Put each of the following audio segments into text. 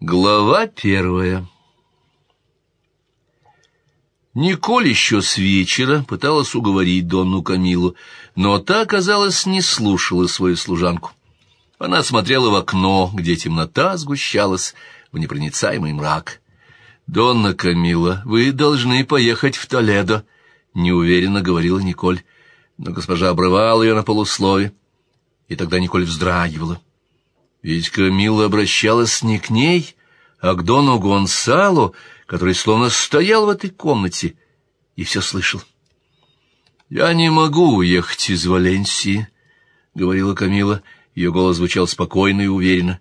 Глава первая Николь еще с вечера пыталась уговорить Донну Камилу, но та, казалось, не слушала свою служанку. Она смотрела в окно, где темнота сгущалась в непроницаемый мрак. «Донна Камила, вы должны поехать в Толедо», — неуверенно говорила Николь, но госпожа обрывала ее на полуслове, и тогда Николь вздрагивала. Ведь Камила обращалась не к ней, а к Дону Гонсалу, который словно стоял в этой комнате и все слышал. «Я не могу уехать из Валенсии», — говорила Камила. Ее голос звучал спокойно и уверенно.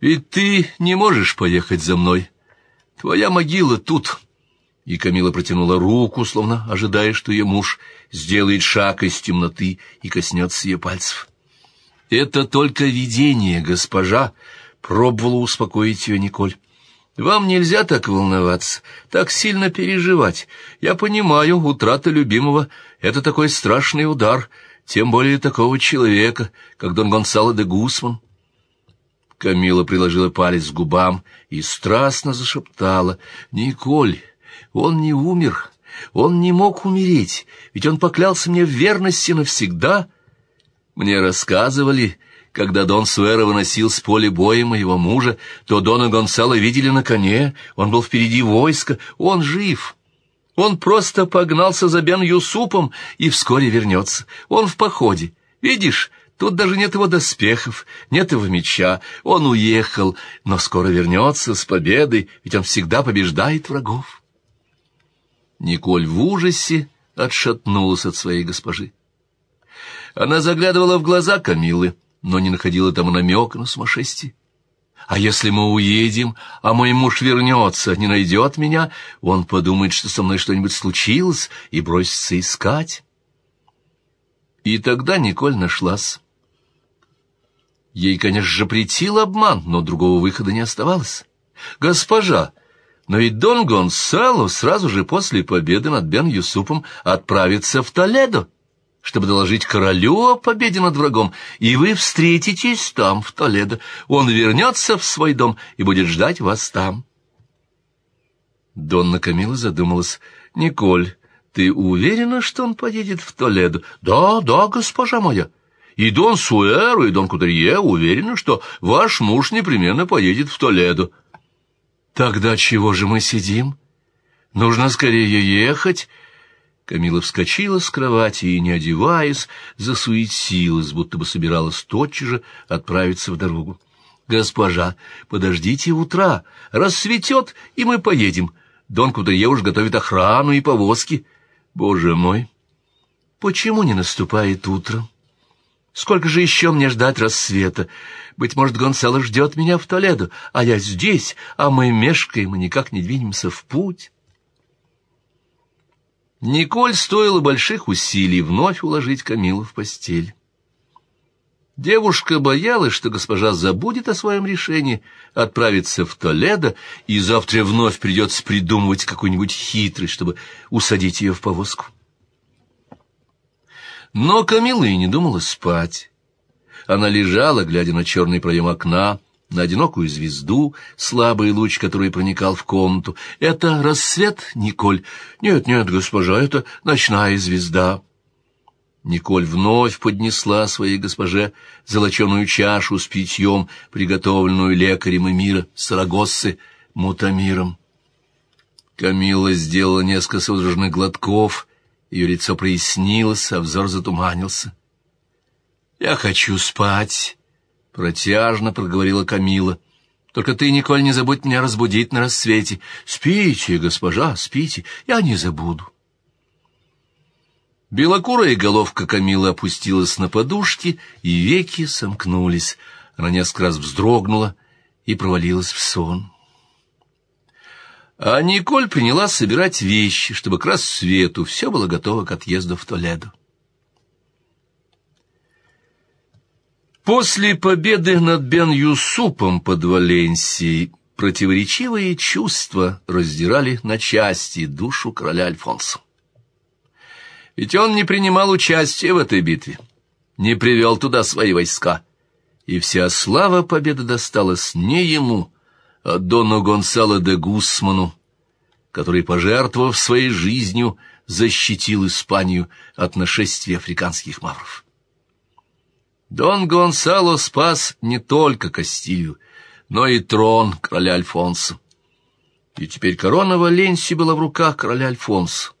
«Ведь ты не можешь поехать за мной. Твоя могила тут». И Камила протянула руку, словно ожидая, что ее муж сделает шаг из темноты и коснется ее пальцев. «Это только видение, госпожа», — пробовала успокоить ее Николь. «Вам нельзя так волноваться, так сильно переживать. Я понимаю, утрата любимого — это такой страшный удар, тем более такого человека, как Дон Гонсало де Гусман». Камила приложила палец к губам и страстно зашептала. «Николь, он не умер, он не мог умереть, ведь он поклялся мне в верности навсегда». Мне рассказывали, когда Дон Суэра выносил с поля боя моего мужа, то Дона Гонсало видели на коне, он был впереди войска, он жив. Он просто погнался за Бен Юсупом и вскоре вернется. Он в походе. Видишь, тут даже нет его доспехов, нет его меча. Он уехал, но скоро вернется с победой, ведь он всегда побеждает врагов. Николь в ужасе отшатнулась от своей госпожи. Она заглядывала в глаза Камилы, но не находила там намека на сумасшествие. А если мы уедем, а мой муж вернется, не найдет меня, он подумает, что со мной что-нибудь случилось, и бросится искать. И тогда Николь нашлась. Ей, конечно же, претил обман, но другого выхода не оставалось. «Госпожа, но ведь Дон Гонсало сразу же после победы над Бен Юсупом отправится в Толедо» чтобы доложить королю о победе над врагом, и вы встретитесь там, в Толедо. Он вернется в свой дом и будет ждать вас там. Донна Камила задумалась. «Николь, ты уверена, что он поедет в Толедо?» «Да, да, госпожа моя. И Дон Суэру, и Дон Кутерье уверены, что ваш муж непременно поедет в Толедо». «Тогда чего же мы сидим? Нужно скорее ехать». Камила вскочила с кровати и, не одеваясь, засуетилась, будто бы собиралась тотчас же отправиться в дорогу. «Госпожа, подождите утра, рассветет, и мы поедем. Дон Кудерье уж готовит охрану и повозки. Боже мой, почему не наступает утро? Сколько же еще мне ждать рассвета? Быть может, Гонсало ждет меня в Толедо, а я здесь, а мы мешкаем и никак не двинемся в путь». Николь стоило больших усилий вновь уложить Камилу в постель. Девушка боялась, что госпожа забудет о своем решении отправиться в Толедо, и завтра вновь придется придумывать какую-нибудь хитрость, чтобы усадить ее в повозку. Но Камила и не думала спать. Она лежала, глядя на черный проем окна, на одинокую звезду, слабый луч, который проникал в комнату. «Это рассвет, Николь?» «Нет, нет, госпожа, это ночная звезда». Николь вновь поднесла своей госпоже золоченую чашу с питьем, приготовленную лекарем Эмира Сарагоссы Мутамиром. Камила сделала несколько судорожных глотков, ее лицо прояснилось, а взор затуманился. «Я хочу спать», Протяжно проговорила Камила. Только ты, Николь, не забудь меня разбудить на рассвете. Спите, госпожа, спите, я не забуду. Белокурая головка Камилы опустилась на подушки, и веки сомкнулись. Она несколько раз вздрогнула и провалилась в сон. А Николь приняла собирать вещи, чтобы к рассвету все было готово к отъезду в Толедо. После победы над Бен-Юсупом под Валенсией противоречивые чувства раздирали на части душу короля Альфонса. Ведь он не принимал участия в этой битве, не привел туда свои войска, и вся слава победы досталась не ему, а Дону Гонсало де Гусману, который, пожертвовав своей жизнью, защитил Испанию от нашествия африканских мавров. Дон Гонсало спас не только Кастилью, но и трон короля Альфонса. И теперь корона Валенсии была в руках короля Альфонса.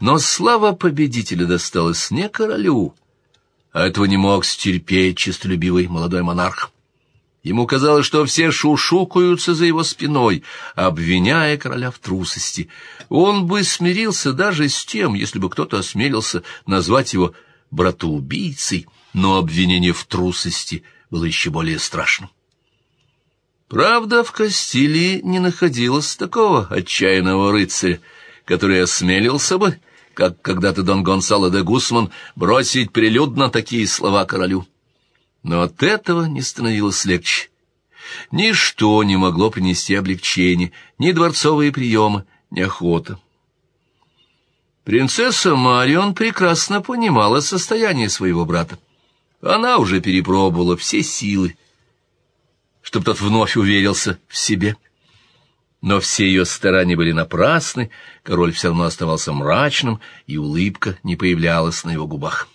Но слава победителя досталась не королю, а этого не мог стерпеть честолюбивый молодой монарх. Ему казалось, что все шушукаются за его спиной, обвиняя короля в трусости. Он бы смирился даже с тем, если бы кто-то осмелился назвать его братоубийцей, но обвинение в трусости было еще более страшным. Правда, в Кастилии не находилось такого отчаянного рыцаря, который осмелился бы, как когда-то Дон Гонсало де Гусман, бросить прилюдно такие слова королю. Но от этого не становилось легче. Ничто не могло принести облегчение, ни дворцовые приемы, ни охота. Принцесса Марион прекрасно понимала состояние своего брата. Она уже перепробовала все силы, чтобы тот вновь уверился в себе. Но все ее старания были напрасны, король все равно оставался мрачным, и улыбка не появлялась на его губах.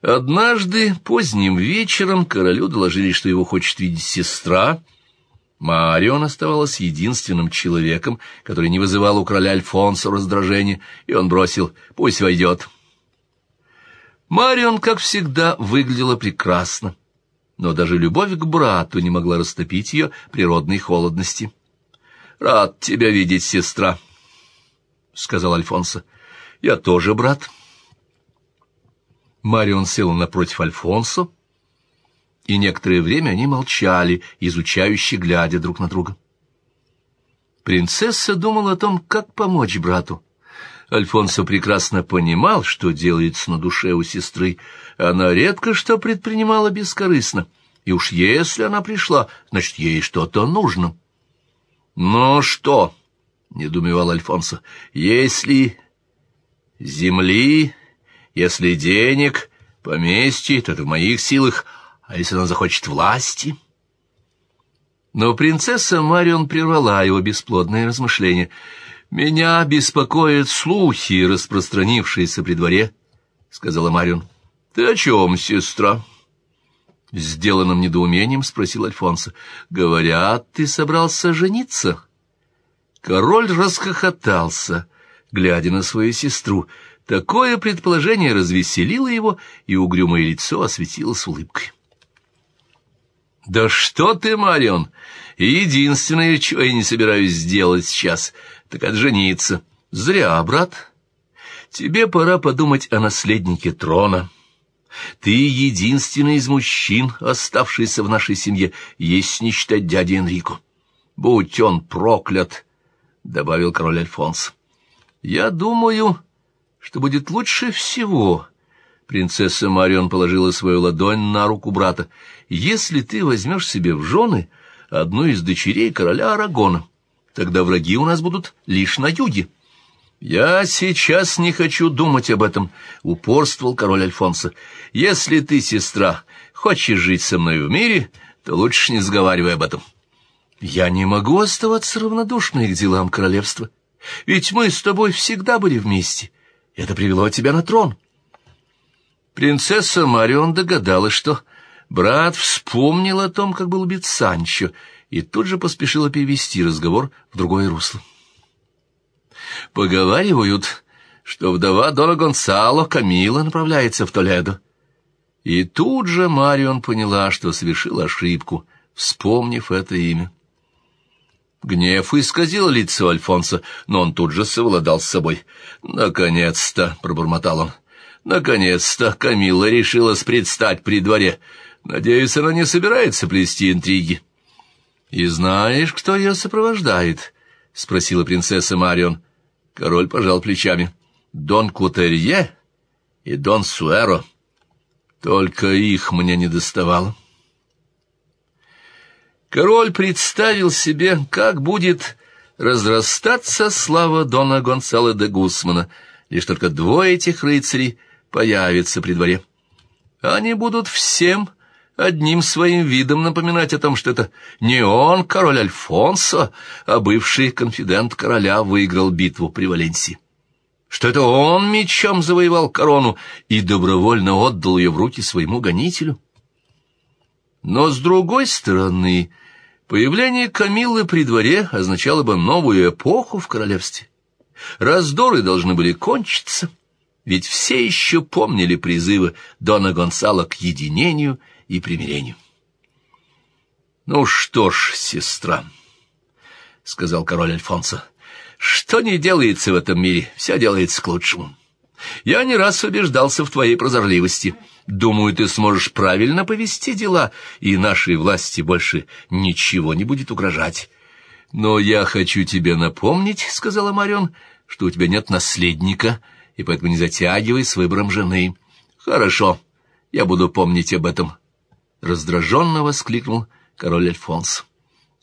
Однажды поздним вечером королю доложили, что его хочет видеть сестра. Марион оставалась единственным человеком, который не вызывал у короля Альфонса раздражения, и он бросил «пусть войдет». Марион, как всегда, выглядела прекрасно, но даже любовь к брату не могла растопить ее природной холодности. «Рад тебя видеть, сестра», — сказал Альфонсо. «Я тоже брат». Марион села напротив Альфонсо, и некоторое время они молчали, изучающе глядя друг на друга. Принцесса думала о том, как помочь брату. Альфонсо прекрасно понимал, что делается на душе у сестры. Она редко что предпринимала бескорыстно, и уж если она пришла, значит, ей что-то нужно. «Ну что?» — недоумевал Альфонсо. «Если земли если денег, поместье, то это в моих силах, а если она захочет власти? Но принцесса Марион прервала его бесплодное размышление. «Меня беспокоят слухи, распространившиеся при дворе», — сказала Марион. «Ты о чем, сестра?» Сделанным недоумением спросил Альфонсо. «Говорят, ты собрался жениться?» Король расхохотался, глядя на свою сестру. Такое предположение развеселило его, и угрюмое лицо осветилось улыбкой. «Да что ты, Марион! Единственное, чего я не собираюсь сделать сейчас, так отжениться. Зря, брат. Тебе пора подумать о наследнике трона. Ты единственный из мужчин, оставшийся в нашей семье, есть не считать дяди Энрико. Будь он проклят!» — добавил король Альфонс. «Я думаю...» что будет лучше всего. Принцесса Марион положила свою ладонь на руку брата. Если ты возьмешь себе в жены одну из дочерей короля Арагона, тогда враги у нас будут лишь на юге. «Я сейчас не хочу думать об этом», — упорствовал король Альфонсо. «Если ты, сестра, хочешь жить со мной в мире, то лучше не сговаривай об этом». «Я не могу оставаться равнодушной к делам королевства, ведь мы с тобой всегда были вместе. Это привело тебя на трон. Принцесса Марион догадалась, что брат вспомнил о том, как был убит Санчо, и тут же поспешила перевести разговор в другое русло. Поговаривают, что вдова Дона Гонсало Камила направляется в Толедо. И тут же Марион поняла, что совершила ошибку, вспомнив это имя. Гнев исказил лицо Альфонса, но он тут же совладал с собой. «Наконец-то!» — пробормотал он. «Наконец-то Камилла решилась предстать при дворе. Надеюсь, она не собирается плести интриги». «И знаешь, кто ее сопровождает?» — спросила принцесса Марион. Король пожал плечами. «Дон Клутерье и Дон Суэро. Только их мне не доставало». Король представил себе, как будет разрастаться слава Дона Гонсало де Гусмана, лишь только двое этих рыцарей появятся при дворе. Они будут всем одним своим видом напоминать о том, что это не он, король Альфонсо, а бывший конфидент короля выиграл битву при Валенсии. Что это он мечом завоевал корону и добровольно отдал ее в руки своему гонителю. Но, с другой стороны, появление Камиллы при дворе означало бы новую эпоху в королевстве. Раздоры должны были кончиться, ведь все еще помнили призывы Дона Гонсала к единению и примирению. «Ну что ж, сестра», — сказал король Альфонсо, — «что не делается в этом мире, все делается к лучшему. Я не раз убеждался в твоей прозорливости. Думаю, ты сможешь правильно повести дела, и нашей власти больше ничего не будет угрожать». «Но я хочу тебе напомнить», — сказала Марион, — «что у тебя нет наследника, и поэтому не затягивай с выбором жены». «Хорошо, я буду помнить об этом», Раздраженно воскликнул король Альфонс.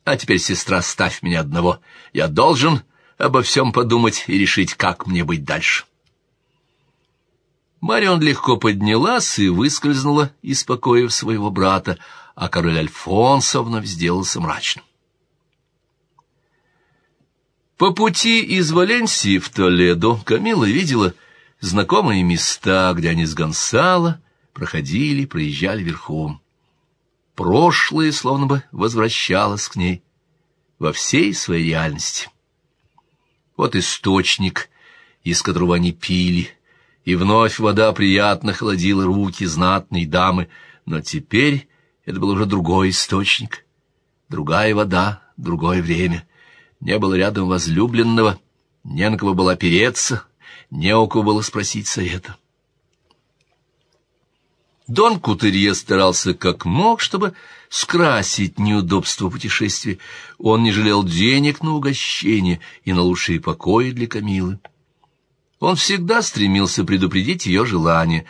«А теперь, сестра, ставь меня одного. Я должен обо всем подумать и решить, как мне быть дальше». Марион легко поднялась и выскользнула из покоев своего брата, а король Альфонсо вновь сделался мрачным. По пути из Валенсии в Толедо Камила видела знакомые места, где они с Гонсало проходили, проезжали верхом. Прошлое словно бы возвращалось к ней во всей своей реальности. Вот источник, из которого они пили, и вновь вода приятно холодила руки знатной дамы, но теперь это был уже другой источник, другая вода, другое время. Не было рядом возлюбленного, не на кого было опереться, не у кого было спросить совета. Дон Кутерье старался как мог, чтобы скрасить неудобство путешествия. Он не жалел денег на угощение и на лучшие покои для Камилы. Он всегда стремился предупредить ее желание.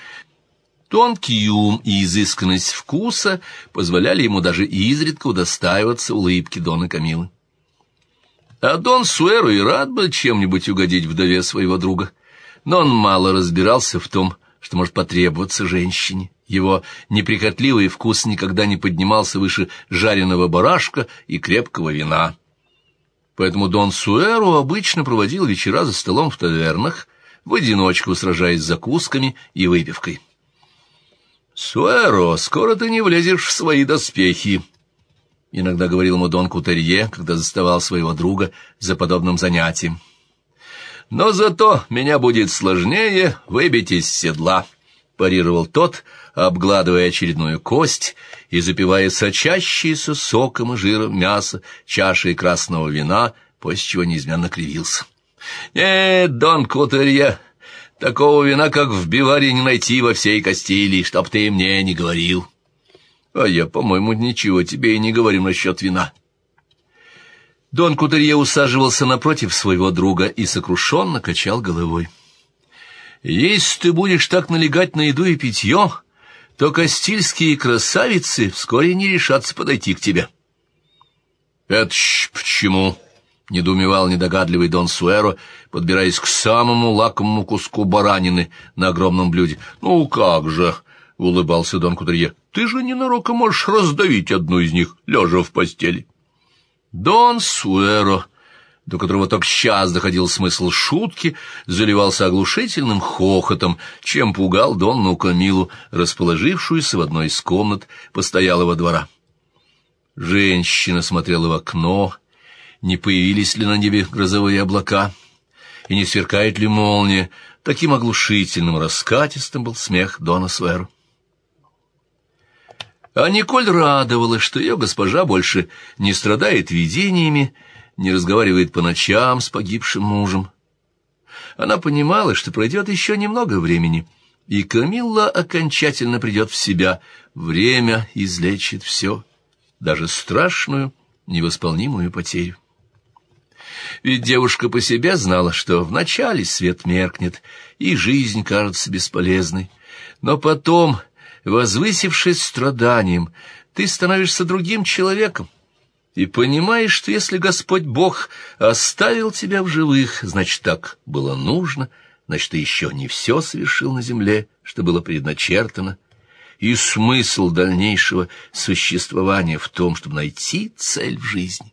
Тонкий ум и изысканность вкуса позволяли ему даже изредка удостаиваться улыбки Дона Камилы. А Дон Суэру и рад был чем-нибудь угодить вдове своего друга, но он мало разбирался в том, что может потребоваться женщине. Его неприхотливый вкус никогда не поднимался выше жареного барашка и крепкого вина. Поэтому Дон Суэру обычно проводил вечера за столом в тавернах, в одиночку сражаясь с закусками и выпивкой. «Суэро, скоро ты не влезешь в свои доспехи», — иногда говорил ему Дон Кутерье, когда заставал своего друга за подобным занятием. «Но зато меня будет сложнее выбить из седла», — парировал тот, — обгладывая очередную кость и запивая сочащиеся соком и жиром мясо чашей красного вина, после чего неизменно кривился. «Нет, Дон Кутерье, такого вина, как в Биваре, не найти во всей Кастилии, чтоб ты мне не говорил». «А я, по-моему, ничего тебе и не говорю насчет вина». Дон Кутерье усаживался напротив своего друга и сокрушенно качал головой. «Если ты будешь так налегать на еду и питье, то кастильские красавицы вскоре не решатся подойти к тебе. — Это ж почему? — недоумевал недогадливый Дон Суэро, подбираясь к самому лакомому куску баранины на огромном блюде. — Ну как же, — улыбался Дон Кудрье, — ты же ненароком можешь раздавить одну из них, лежа в постели. Дон Суэро до которого только сейчас доходил смысл шутки, заливался оглушительным хохотом, чем пугал Донну Камилу, расположившуюся в одной из комнат постоялого двора. Женщина смотрела в окно, не появились ли на небе грозовые облака, и не сверкает ли молния, таким оглушительным раскатистым был смех Дона Суэру. А Николь радовалась, что ее госпожа больше не страдает видениями, не разговаривает по ночам с погибшим мужем. Она понимала, что пройдет еще немного времени, и Камилла окончательно придет в себя. Время излечит все, даже страшную, невосполнимую потерю. Ведь девушка по себе знала, что вначале свет меркнет, и жизнь кажется бесполезной. Но потом, возвысившись страданием, ты становишься другим человеком, и понимаешь, что если Господь Бог оставил тебя в живых, значит, так было нужно, значит, ты еще не все совершил на земле, что было предначертано, и смысл дальнейшего существования в том, чтобы найти цель в жизни.